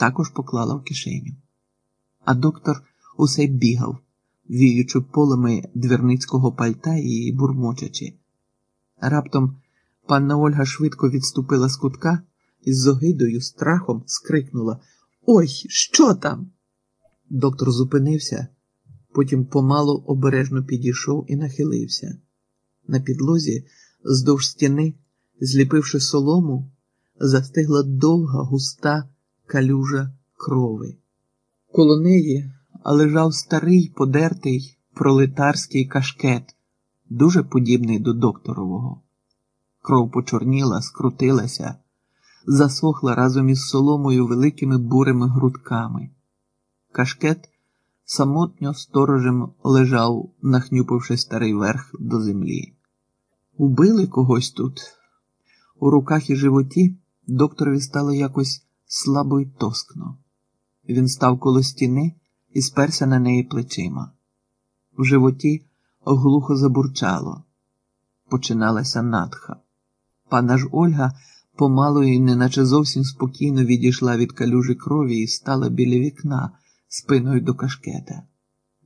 також поклала в кишеню. А доктор усе бігав, віючи полами двірницького пальта і бурмочачи. Раптом панна Ольга швидко відступила з кутка і з огидою, страхом скрикнула Ой, що там? Доктор зупинився, потім помалу обережно підійшов і нахилився. На підлозі, здовж стіни, зліпивши солому, застигла довга густа калюжа крови. Коло неї лежав старий подертий пролетарський кашкет, дуже подібний до докторового. Кров почорніла, скрутилася, засохла разом із соломою великими бурими грудками. Кашкет самотньо сторожем лежав, нахнюпивши старий верх до землі. Убили когось тут. У руках і животі докторові стало якось слабо й тоскно. Він став коло стіни і сперся на неї плечима. В животі глухо забурчало. Починалася надха. Пана ж Ольга помалу і неначе зовсім спокійно відійшла від калюжі крові і стала біля вікна спиною до кашкета.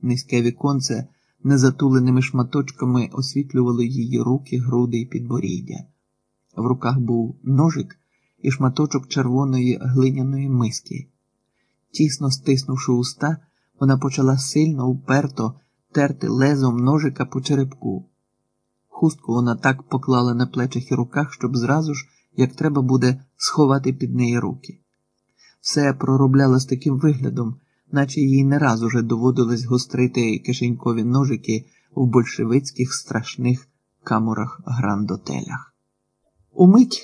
Низьке віконце незатуленими шматочками освітлювало її руки, груди і підборіддя. В руках був ножик і шматочок червоної глиняної миски. Тісно стиснувши уста, вона почала сильно, уперто терти лезом ножика по черепку. Хустку вона так поклала на плечах і руках, щоб зразу ж, як треба буде, сховати під неї руки. Все проробляла з таким виглядом, наче їй не раз уже доводилось гострити кишенькові ножики в большевицьких страшних каморах грандотелях. Умить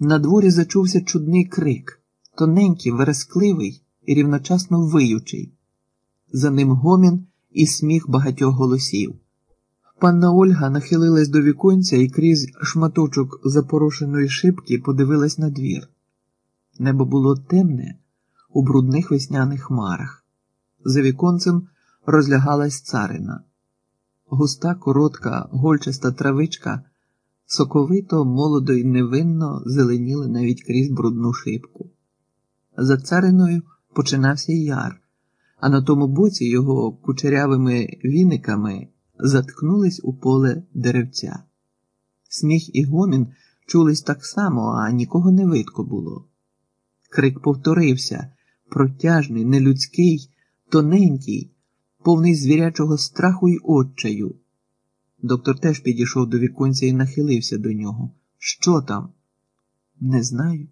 на дворі зачувся чудний крик, тоненький, верескливий і рівночасно виючий. За ним гомін і сміх багатьох голосів. Панна Ольга нахилилась до віконця і крізь шматочок запорошеної шибки подивилась на двір. Небо було темне у брудних весняних хмарах. За віконцем розлягалась царина. Густа, коротка, гольчаста травичка, соковито, молодо й невинно зеленіли навіть крізь брудну шибку. За цариною починався яр, а на тому боці його кучерявими віниками заткнулись у поле деревця. Сміх і гомін чулись так само, а нікого не видко було. Крик повторився протяжний, нелюдський, тоненький, повний звірячого страху й отчаю. Доктор теж підійшов до віконця і нахилився до нього. Що там? Не знаю,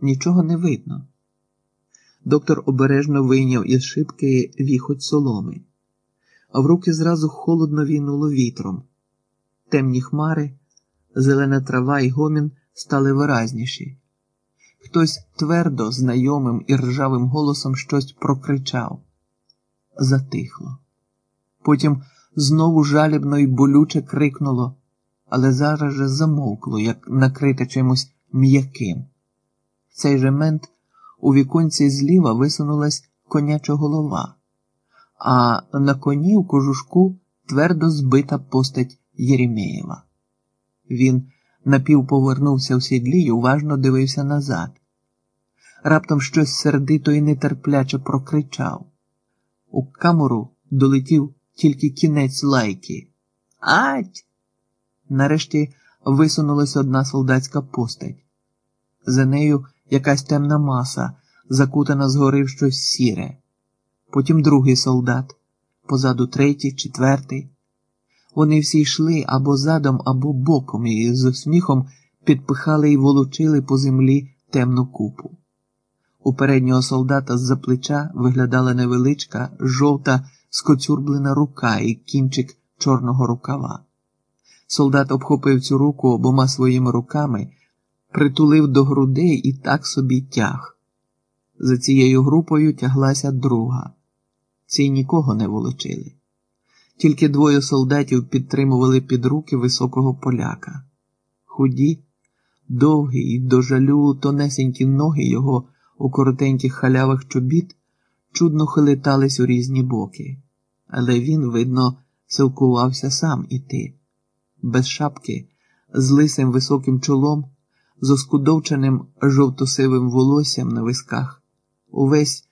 нічого не видно. Доктор обережно вийняв із шибки віхоть соломи, а в руки зразу холодно війнуло вітром. Темні хмари, зелена трава і гомін стали виразніші. Хтось твердо, знайомим і ржавим голосом щось прокричав. Затихло. Потім знову жалібно й болюче крикнуло, але зараз же замовкло, як накрите чимось м'яким. В цей же мент у віконці зліва висунулась коняча голова, а на коні у кожушку твердо збита постать Єремєєва. Він напівповернувся в сідлі й уважно дивився назад. Раптом щось сердито і нетерпляче прокричав. У камеру долетів тільки кінець лайки. Ать! Нарешті висунулася одна солдатська постать. За нею якась темна маса, закутана згори в щось сіре. Потім другий солдат, позаду третій, четвертий. Вони всі йшли або задом, або боком, і з усміхом підпихали і волочили по землі темну купу. У переднього солдата з-за плеча виглядала невеличка, жовта, скоцюрблена рука і кінчик чорного рукава. Солдат обхопив цю руку обома своїми руками, притулив до грудей і так собі тяг. За цією групою тяглася друга. Ці нікого не волочили. Тільки двоє солдатів підтримували під руки високого поляка. Худі, довгі і до жалю тонесенькі ноги його у коротеньких халявах чобіт чудно хилитались у різні боки, але він, видно, силкувався сам іти, без шапки, з лисим високим чолом, з оскудовченим жовто-сивим волоссям на висках, увесь